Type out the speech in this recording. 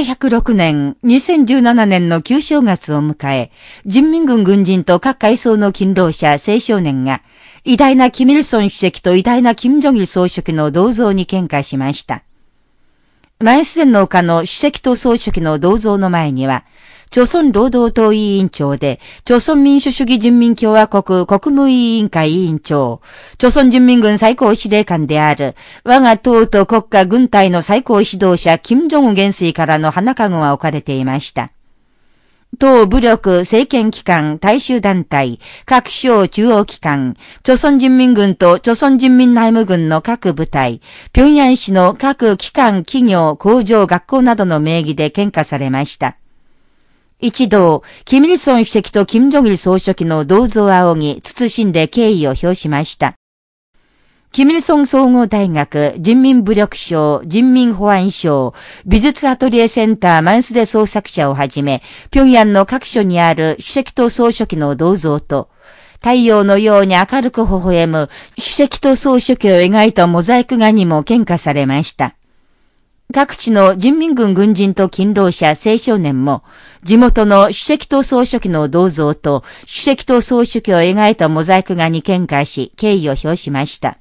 106年、2017年の旧正月を迎え、人民軍軍人と各階層の勤労者、青少年が、偉大なキミルソン主席と偉大なキム・ジョギル総書記の銅像に喧嘩しました。前スデンの丘の主席と総書記の銅像の前には、朝鮮労働党委員長で、朝鮮民主主義人民共和国国務委員会委員長、朝鮮人民軍最高司令官である、我が党と国家軍隊の最高指導者、金正恩元帥からの花籠が置かれていました。党武力政権機関、大衆団体、各省中央機関、朝鮮人民軍と朝鮮人民内務軍の各部隊、平壌市の各機関、企業、工場、学校などの名義で献花されました。一同、キミルソン主席とキム・ジョギル総書記の銅像を仰ぎ、慎んで敬意を表しました。キミルソン総合大学、人民武力省、人民保安省、美術アトリエセンターマンスデ創作者をはじめ、平壌の各所にある主席と総書記の銅像と、太陽のように明るく微笑む主席と総書記を描いたモザイク画にも献花されました。各地の人民軍軍人と勤労者、青少年も、地元の主席と総書記の銅像と主席と総書記を描いたモザイク画に見解し、敬意を表しました。